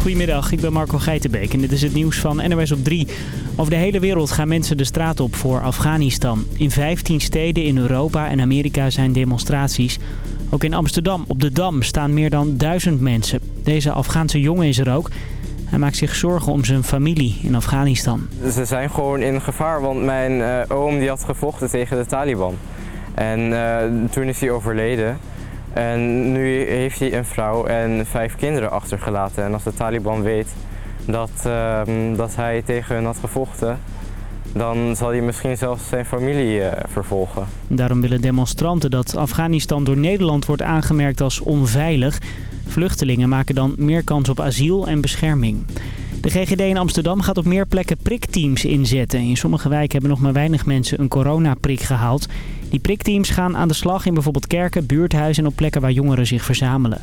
Goedemiddag, ik ben Marco Geitenbeek en dit is het nieuws van NOS op 3. Over de hele wereld gaan mensen de straat op voor Afghanistan. In 15 steden in Europa en Amerika zijn demonstraties. Ook in Amsterdam op de Dam staan meer dan duizend mensen. Deze Afghaanse jongen is er ook. Hij maakt zich zorgen om zijn familie in Afghanistan. Ze zijn gewoon in gevaar, want mijn uh, oom die had gevochten tegen de Taliban. En uh, toen is hij overleden. En nu heeft hij een vrouw en vijf kinderen achtergelaten. En als de Taliban weet dat, uh, dat hij tegen hen had gevochten, dan zal hij misschien zelfs zijn familie uh, vervolgen. Daarom willen demonstranten dat Afghanistan door Nederland wordt aangemerkt als onveilig. Vluchtelingen maken dan meer kans op asiel en bescherming. De GGD in Amsterdam gaat op meer plekken prikteams inzetten. In sommige wijken hebben nog maar weinig mensen een coronaprik gehaald. Die prikteams gaan aan de slag in bijvoorbeeld kerken, buurthuizen en op plekken waar jongeren zich verzamelen.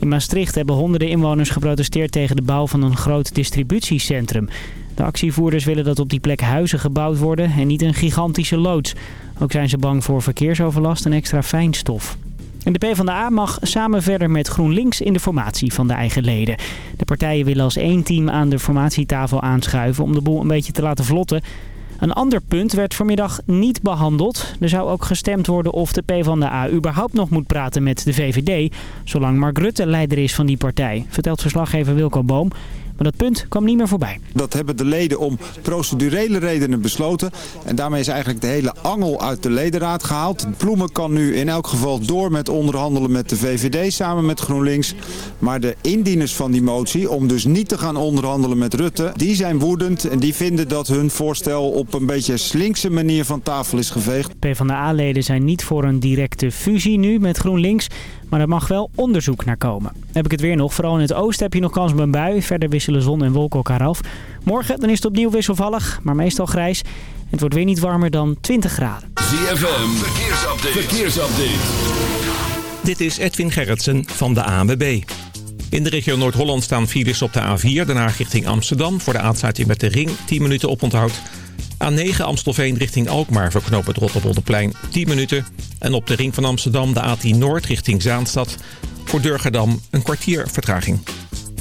In Maastricht hebben honderden inwoners geprotesteerd tegen de bouw van een groot distributiecentrum. De actievoerders willen dat op die plek huizen gebouwd worden en niet een gigantische loods. Ook zijn ze bang voor verkeersoverlast en extra fijnstof. En de PvdA mag samen verder met GroenLinks in de formatie van de eigen leden. De partijen willen als één team aan de formatietafel aanschuiven om de boel een beetje te laten vlotten. Een ander punt werd vanmiddag niet behandeld. Er zou ook gestemd worden of de PvdA überhaupt nog moet praten met de VVD... zolang Mark Rutte leider is van die partij, vertelt verslaggever Wilco Boom. Maar dat punt kwam niet meer voorbij. Dat hebben de leden om procedurele redenen besloten. En daarmee is eigenlijk de hele angel uit de ledenraad gehaald. Ploemen kan nu in elk geval door met onderhandelen met de VVD samen met GroenLinks. Maar de indieners van die motie, om dus niet te gaan onderhandelen met Rutte... die zijn woedend en die vinden dat hun voorstel op een beetje slinkse manier van tafel is geveegd. PvdA-leden zijn niet voor een directe fusie nu met GroenLinks... Maar er mag wel onderzoek naar komen. Heb ik het weer nog. Vooral in het oosten heb je nog kans op een bui. Verder wisselen zon en wolken elkaar af. Morgen dan is het opnieuw wisselvallig, maar meestal grijs. Het wordt weer niet warmer dan 20 graden. ZFM, verkeersupdate. verkeersupdate. Dit is Edwin Gerritsen van de ANWB. In de regio Noord-Holland staan files op de A4, daarna richting Amsterdam... voor de aansluiting met de ring, 10 minuten oponthoud... A9 Amstelveen richting Alkmaar voor knooppunt Rotterwoldeplein 10 minuten. En op de ring van Amsterdam de A10 Noord richting Zaanstad. Voor Durgerdam een kwartier vertraging.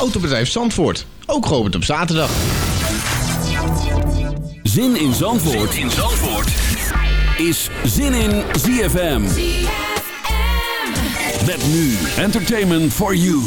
Autobedrijf Zandvoort, ook geopend op zaterdag. Zin in Zandvoort, zin in Zandvoort. is Zin in ZFM. Met nu Entertainment for You.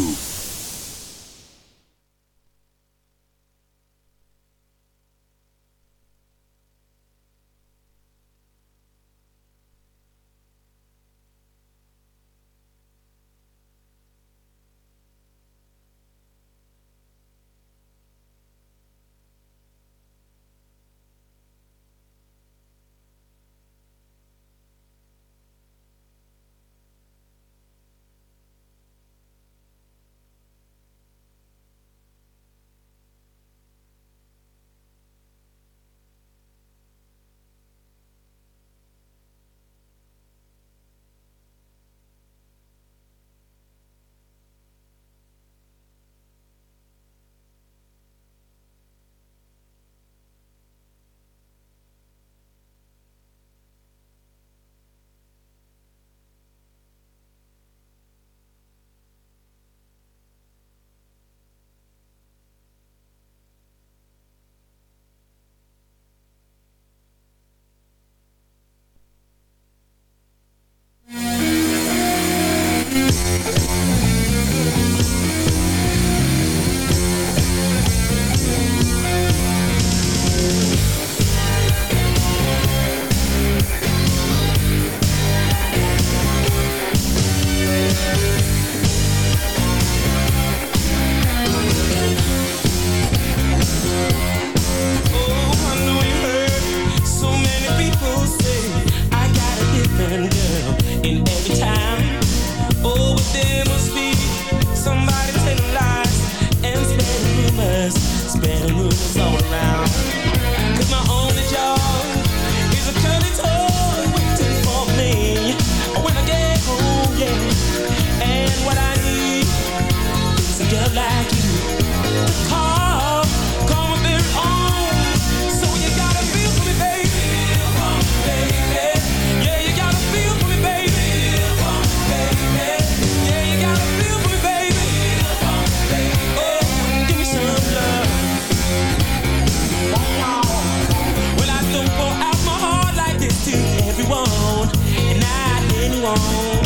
home.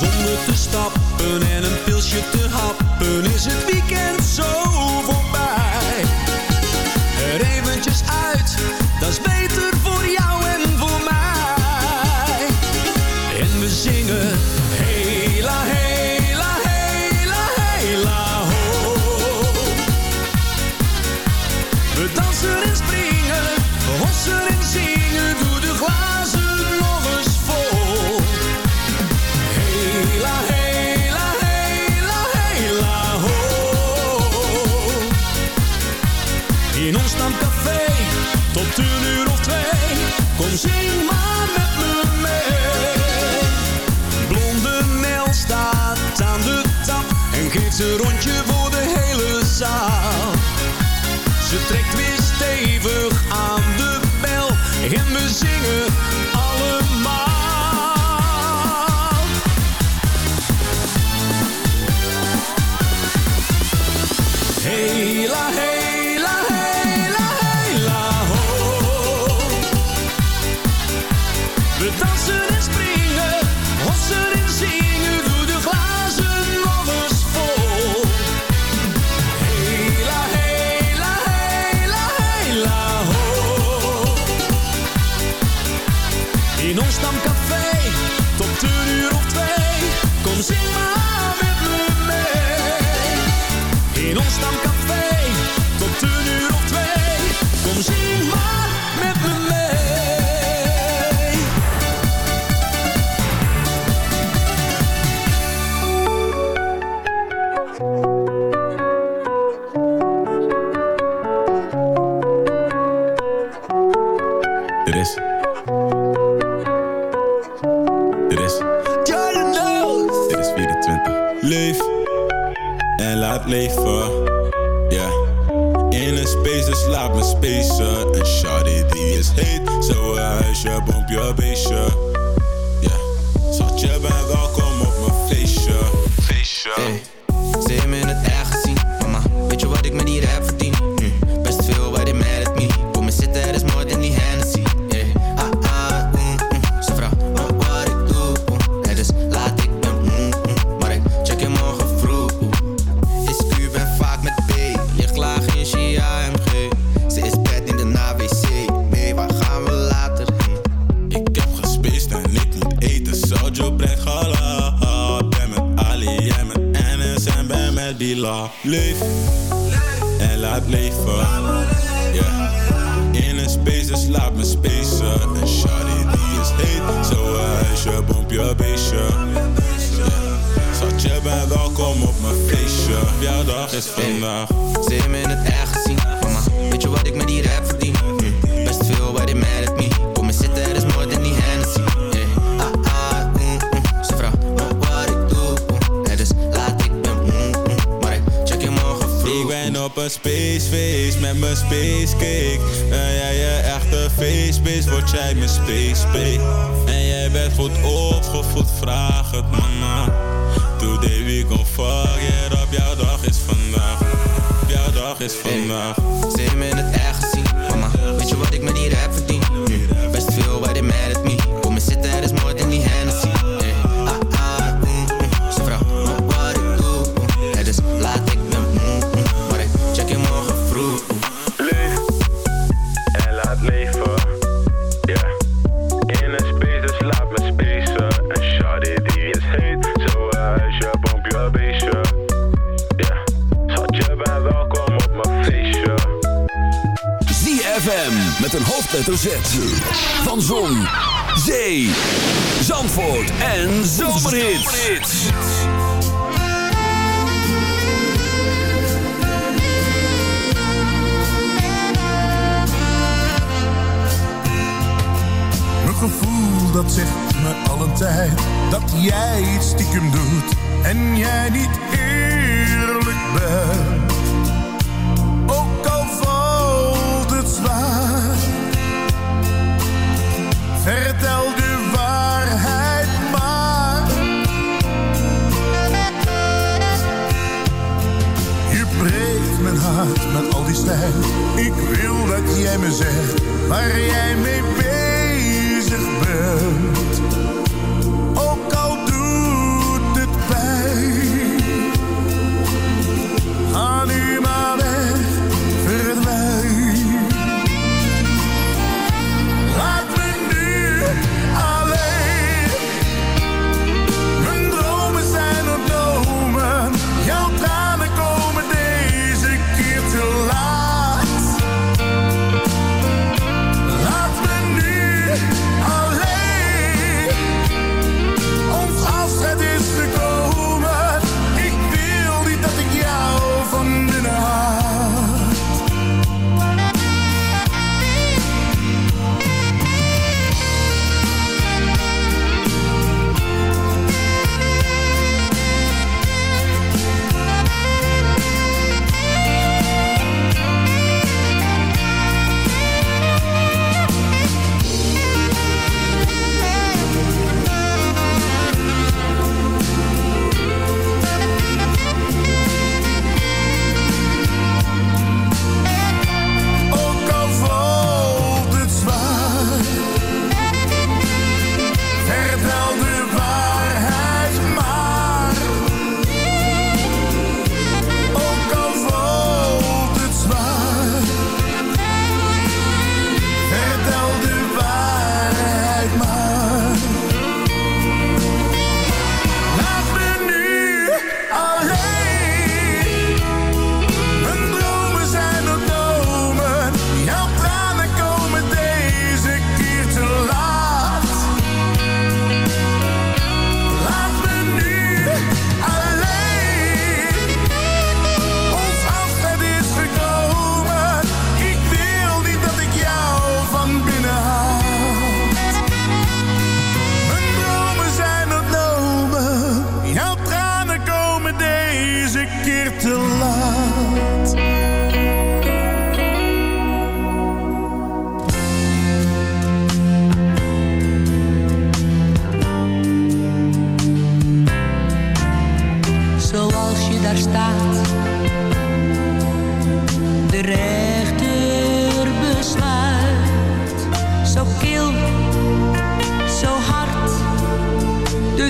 Zonder te stappen en een pilsje te happen is het weekend zo voorbij. Er eventjes uit, dat is beter een rondje voor de hele zaal. Ze trekt weer stevig aan de bel en we zingen leven. Yeah. In een space, dus laat me spacen. En Shadi die is heet, zo een huisje, bomp je beestje. Yeah. Zat je bij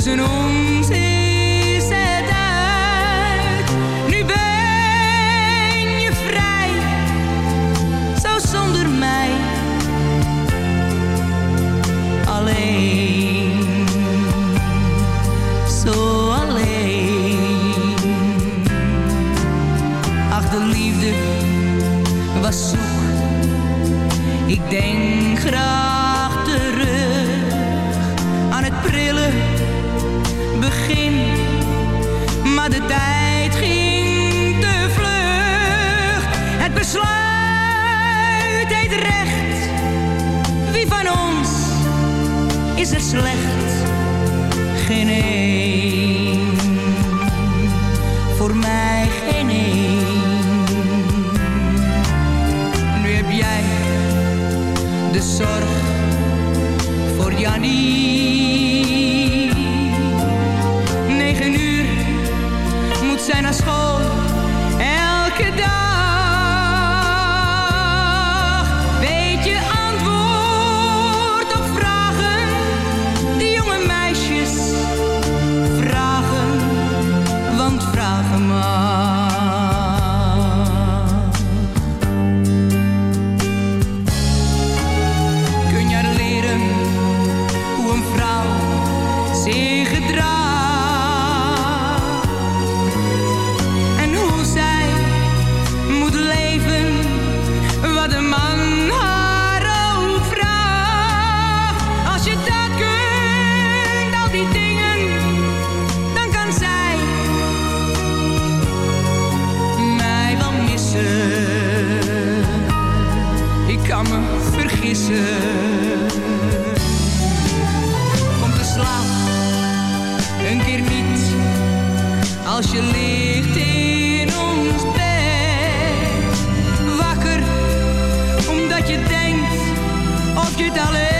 zijn om. Kan me vergissen. Kom te slaap, een keer niet. Als je ligt in ons bed. Wakker, omdat je denkt of je het alleen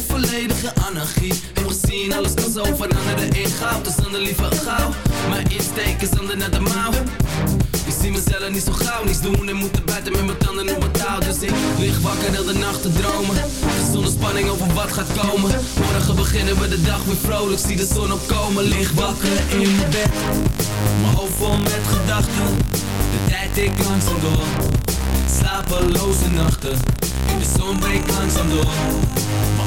volledig in anarchie. Heb gezien, alles kan zo veranderen in goud. Dus dan liever gauw. Mijn insteek is ander naar de mouw. Ik zie mezelf niet zo gauw, niets doen en moeten buiten met mijn tanden op mijn touw. Dus ik lig wakker heel de nacht te dromen. Zonder spanning over wat gaat komen. Morgen beginnen we de dag weer vrolijk, zie de zon opkomen. Lig wakker in mijn bed, mijn hoofd vol met gedachten. De tijd ik langzaam door, slapeloze nachten. In de zon breekt langzaam door,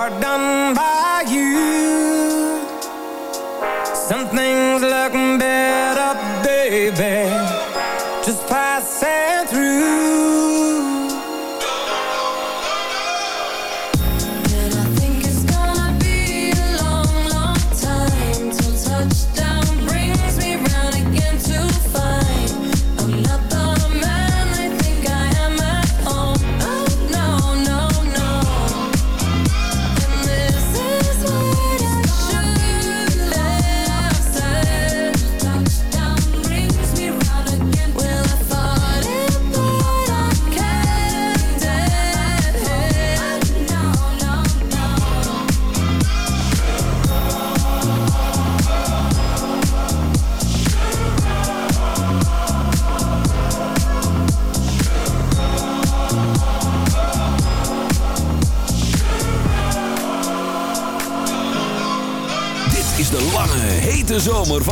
hard done by you. Some things look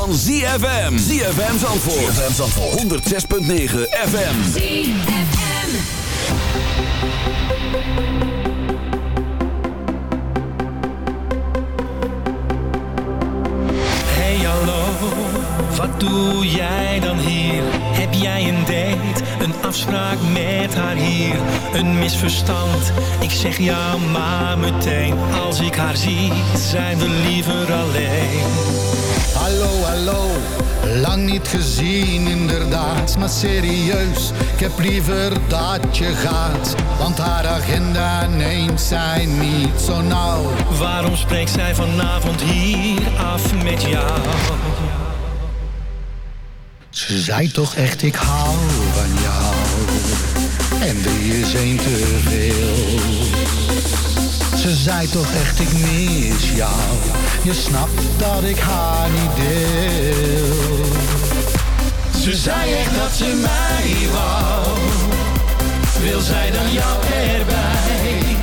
van ZFM. ZFM Zandvoort. ZFM Zandvoort. 106.9 FM. ZFM. Hey hallo, wat doe jij dan hier? Heb jij een date, een afspraak met haar hier? Een misverstand, ik zeg ja maar meteen Als ik haar zie, zijn we liever alleen lang niet gezien inderdaad, maar serieus, ik heb liever dat je gaat, want haar agenda neemt zij niet zo nauw. Waarom spreekt zij vanavond hier af met jou? Ze zei toch echt, ik hou van jou, en drie is één te veel. Ze zei toch echt, ik mis jou, je snapt dat ik haar niet deel. Ze zei echt dat ze mij wou Wil zij dan jou erbij?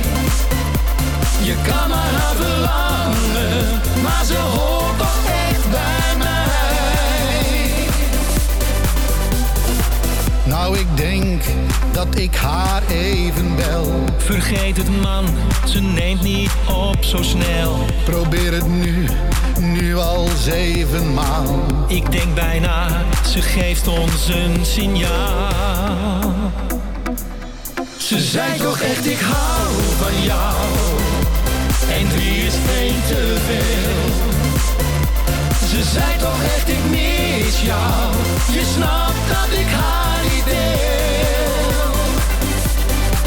Je kan maar haar verlangen Maar ze hoort toch Nou, ik denk dat ik haar even bel. Vergeet het man, ze neemt niet op zo snel. Probeer het nu, nu al zevenmaal. Ik denk bijna, ze geeft ons een signaal. Ze zei toch echt, ik hou van jou. En drie is één te veel Ze zei toch echt, ik mis jou. Je snapt dat ik haar niet deel.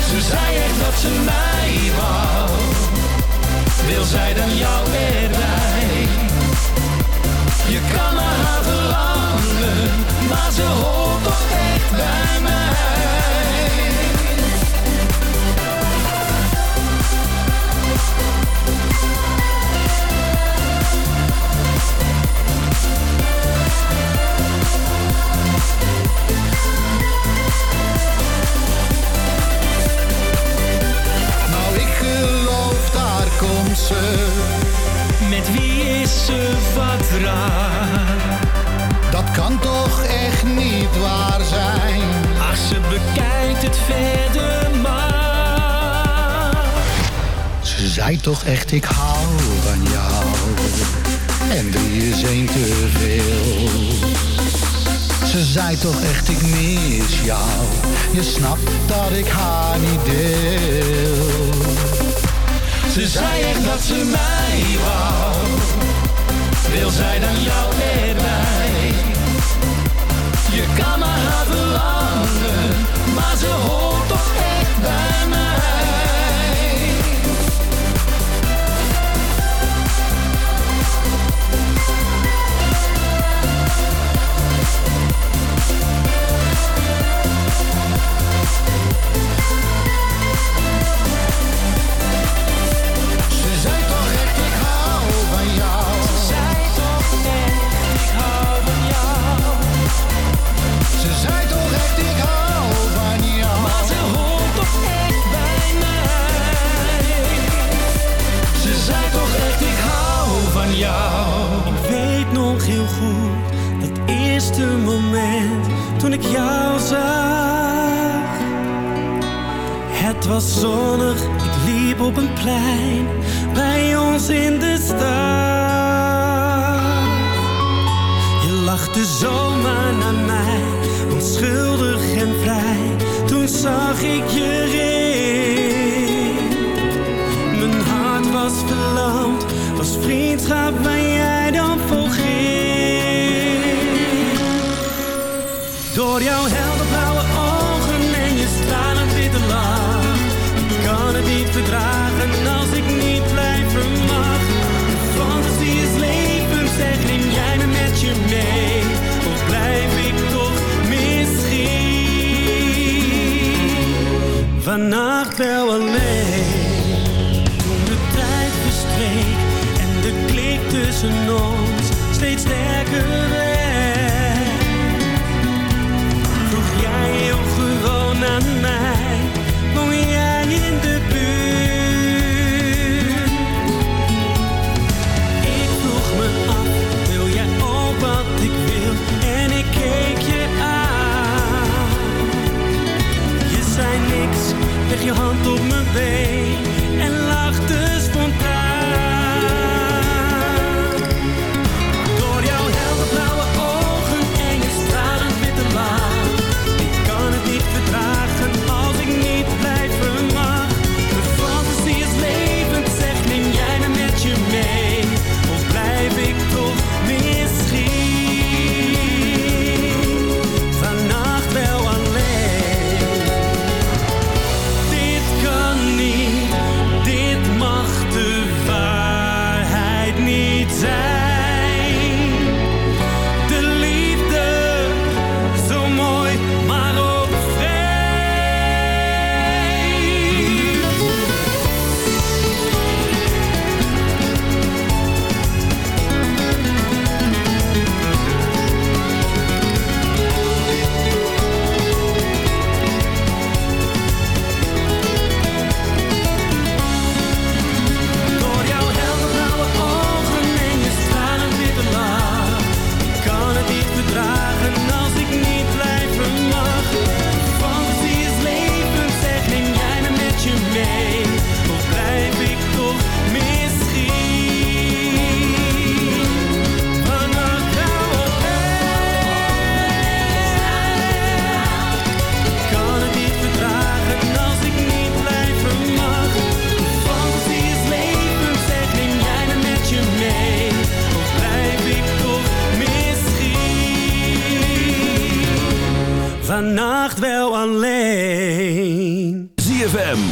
Ze zei echt dat ze mij wou. Wil zij dan jou erbij? Je kan naar haar verlangen Maar ze hoort toch echt bij mij ze wat raar? Dat kan toch echt niet waar zijn? Ach, ze bekijkt het verder maar Ze zei toch echt, ik hou van jou. En drie is één te veel. Ze zei toch echt, ik mis jou. Je snapt dat ik haar niet deel. Ze zei echt dat ze mij wou Wil zij dan jou erbij Je kan maar haar verlangen Maar ze hoort Toen ik jou zag Het was zonnig, ik liep op een plein Bij ons in de stad Je lachte zomaar naar mij, onschuldig en vrij. Toen zag ik je ring. Mijn hart was verlamd, was vriendschap waar jij Door jouw helderblauwe ogen en je stralend witte lach. Ik kan het niet verdragen als ik niet blijven mag. Fantasie is leven, zeg neem jij me met je mee. Of blijf ik toch misschien vannacht wel alleen. Toen de tijd verstreek en de klik tussen ons steeds sterker werd. thing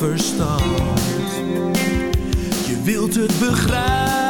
verstand. Je wilt het begrijpen.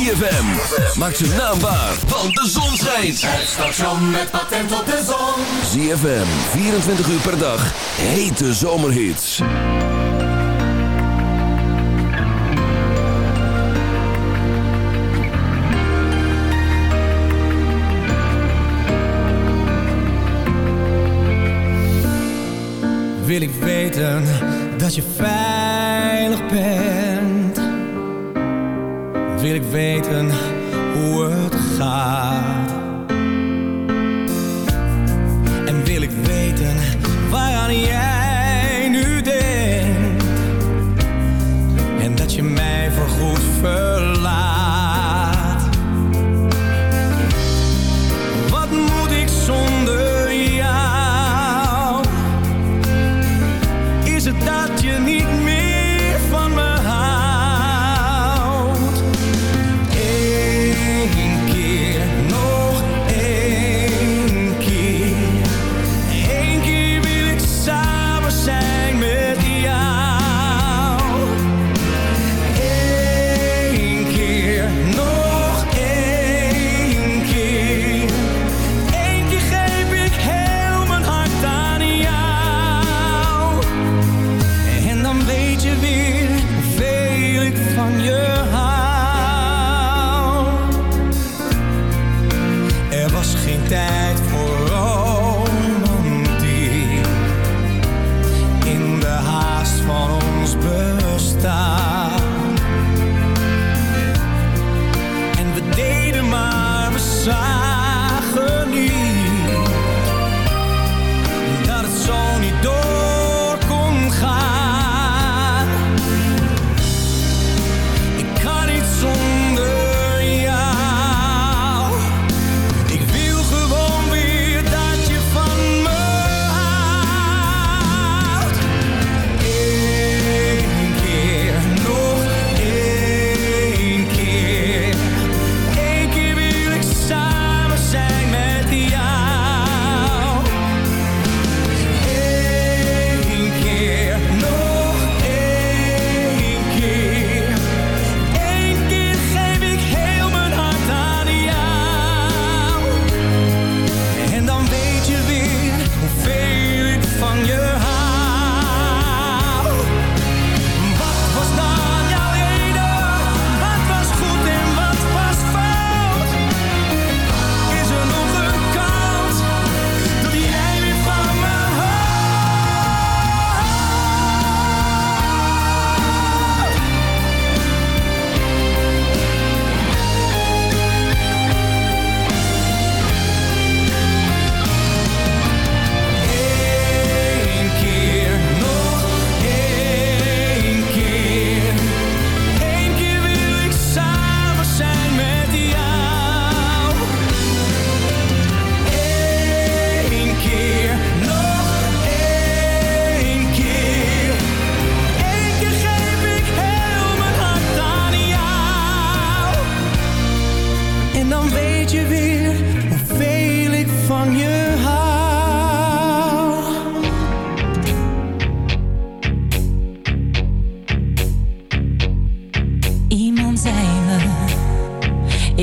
ZFM, maak zijn naam waar, want de zon schijnt. Het station met patent op de zon. ZFM, 24 uur per dag, hete zomerhits. Wil ik weten dat je veilig bent. Wil ik weten hoe het gaat.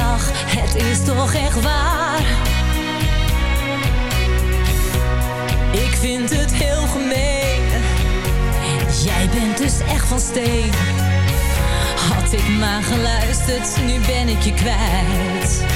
Het is toch echt waar. Ik vind het heel gemeen. Jij bent dus echt van steen. Had ik maar geluisterd, nu ben ik je kwijt.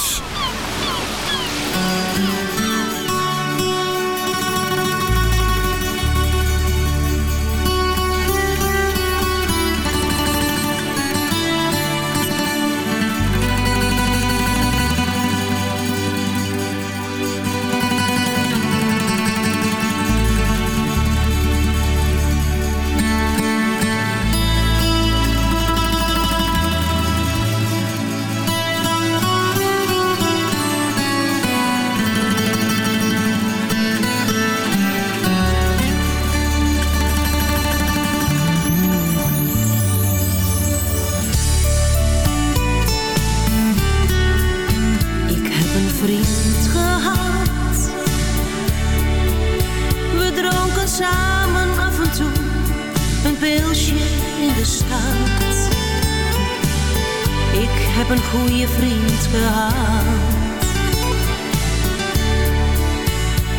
Heb een goede vriend gehad.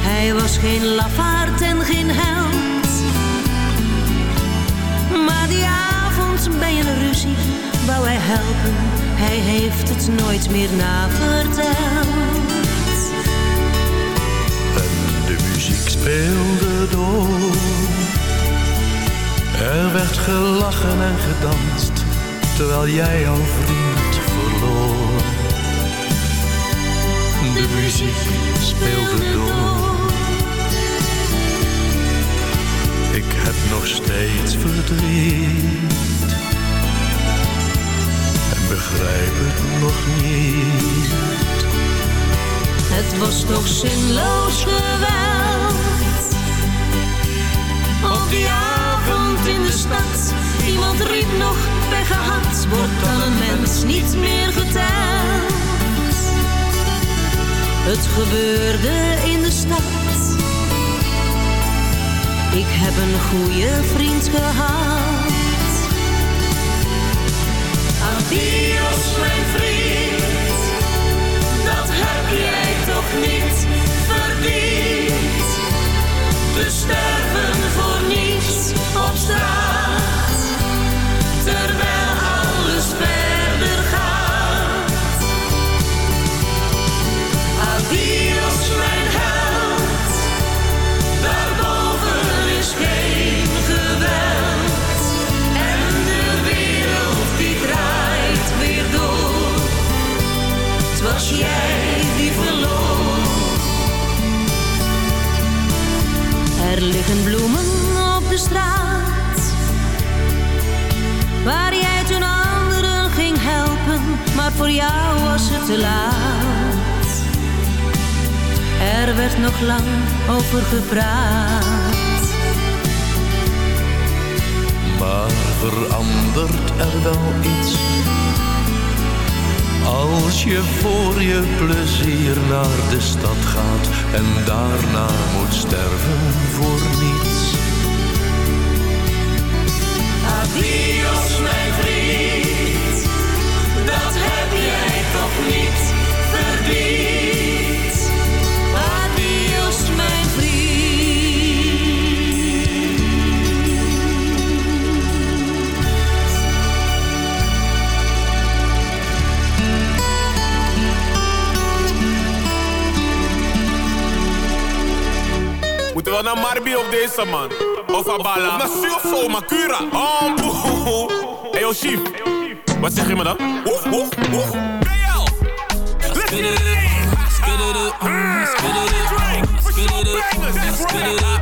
Hij was geen lafaard en geen held. Maar die avond bij een ruzie wou hij helpen. Hij heeft het nooit meer naverteld. De muziek speelde door. Er werd gelachen en gedanst, terwijl jij jouw vriend De muziek speelde door. Ik heb nog steeds verdriet. En begrijp het nog niet. Het was toch zinloos geweld. Op die avond in de stad, iemand riep nog pech wordt dan een mens niet meer geteld. Het gebeurde in de stad. Ik heb een goede vriend gehad. Adios mijn vriend, dat heb jij toch niet verdiend. We sterven voor niets op straat, Er liggen bloemen op de straat. Waar jij toen anderen ging helpen, maar voor jou was het te laat. Er werd nog lang over gepraat. Maar verandert er wel iets Als je voor je plezier naar de stad gaat En daarna moet sterven voor niets Adios mijn vriend, dat heb jij toch niet verdiend. Moeten we naar Marbi op deze man? Of Abala? Maar zo, Makura. Oh, boe. Hey, yo, chief. Wat zeg je me dan? Oeh, oeh, oeh. BL. Let's get it in. Get it up. Get it up. Get it up. Get it up.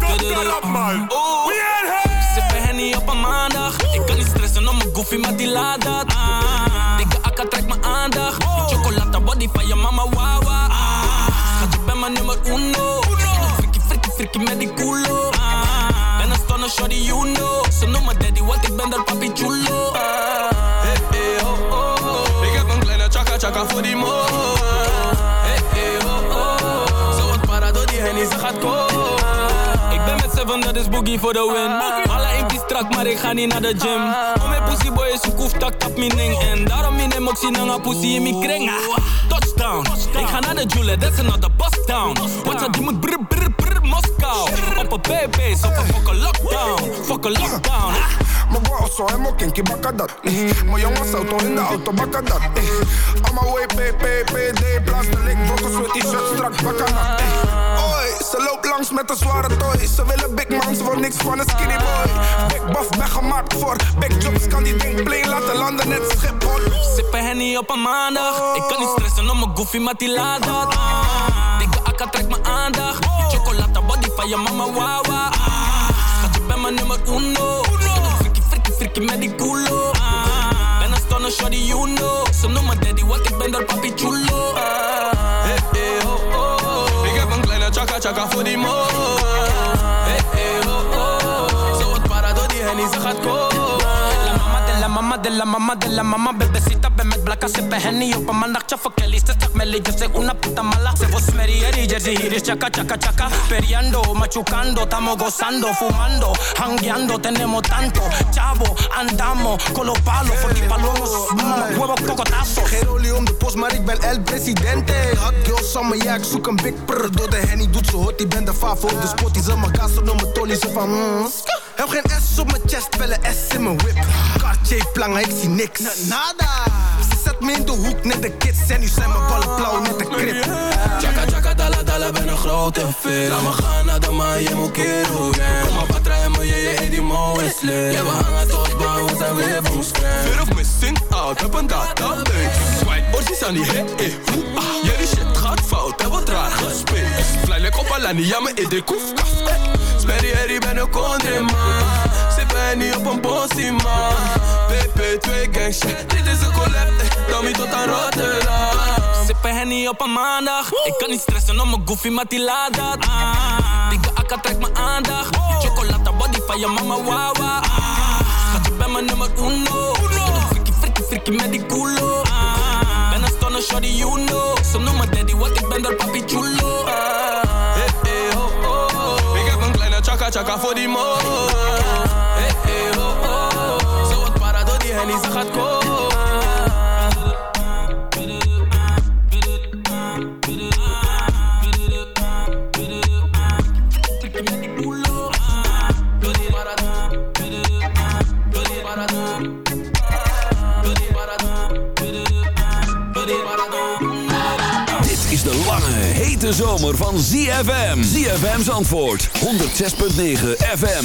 Get it up, man. Sippen Henny op een maandag. Ik kan niet stressen om mijn goofy, maar die laat dat. Ah. Dikke akka trekt mijn aandacht. Chocolata body van je mama, wawa. Ah. Schat, je bent mijn nummer uno. Frikkie met die culo. Ah. Ben een stunner, shorty, you know. Ze noemen daddy, want ik ben dat papi chulo. Ah. Hey, hey, oh, oh, oh. Ik heb een kleine chaka chaka voor die mo. Hey, hey, oh, oh. Zo wat para door die hennie, ze gaat komen. Ik ben met seven, dat is boogie voor de win. Alle impie strak, maar ik ga niet naar de gym. Om mijn pussy boy is een koef, tak tap mijn ding. En daarom in hem ook zien hangen pussy in mijn kring. Ah, Touchdown, ik ga naar de Jule, that's another bust town. Wat ze die moet brr brr Moskou. Op een baby's, op een fucking lockdown. Fucking lockdown. Mijn bro zo helemaal kinky bakken dat. eh. Mijn jongens auto in de auto bakken dat. eh. Allemaal way PPPD, blaas de lik, brokkels met die shirt strak bakken dat. eh. Oi, ze loopt langs met een zware toy. Ze willen big man, ze niks van een skinny boy. Big buff, ben gemaakt voor big jobs, kan die ding play laten landen net Schiphol. Sippen Henny op een maandag. Ik kan niet stressen om mijn goofy, maar die laat dat. Ah. Dikke akka trekt mijn aandacht. Van je mama, wawa. Ah. Schat, je bent mijn nummer uno. Frikkie, frikkie, frikkie met die culo. Ah. Ben een stunner, shorty, you know. Ze noemen daddy, want ik ben dat papi chulo. Ah. Hey, hey, oh, oh. Ik heb een kleine chaka chaka voor die mo. De la mama de la mama Bebecita, ben met blakka, sippen henny op een maandagje Voor Kelly, ze zegt Melly, yo soy una puta mala. Se vos merieri, jersey, hier is chaka, chaka, chaka Periando, machucando, estamos gozando Fumando, hangueando, tenemos tanto Chavo, andamos con los palos. Voor die palomos, huevos cocotazos Geen olie om de post, maar ik ben El Presidente. Hot girl summer, ja, ik zoek een big prr. Door de henny doet ze hot, die ben de favo de spot. Die ze mijn gas op mijn tolly, ze van mm. Heb geen S op mijn chest, wel een S in mijn whip. Cartier ik zie niks. Nada. Ze zet me in de hoek, net de kids. En nu zijn mijn ballen blauw, net de krip. Chaka chaka dala dala ben een grote fit Laat me gaan naar de maan, je moet yeah. Kom maar patra en me, je je die mo is lit Ja we hangen tot bang, we zijn weer van scherm Fear of missing out, heb een database. Swipe, orsies aan die hit, eh, hoe, ah. Jullie shit gaat fout, en wat raar gespeeld. Like op Alani, ja me in de koef, kaf, eh. Sperry Harry ben een kondre man Sippen niet op een bossie man PP2 gang shit, dit is een collab eh. Tommy tot aan Rotterdam Sippen Henny op een maandag Ik kan niet stressen om mijn goofy, maar die laat dat ah. Dikke akka trekt mijn aandacht Chocolata body van je mama, wawa ah. Schat, je bent mijn nummer uno Frikkie, frikkie, frikkie met die culo ah. Ben een stunner, shorty, you know. Ze noemen daddy, wat ik ben daar papi chulo. Ah, hey, hey, oh, oh, oh. Ik heb een kleine chaka chaka voor die mo. Hennie, ze gaat komen. Dit is de lange, hete zomer van ZFM. ZFM's antwoord, 106.9 FM.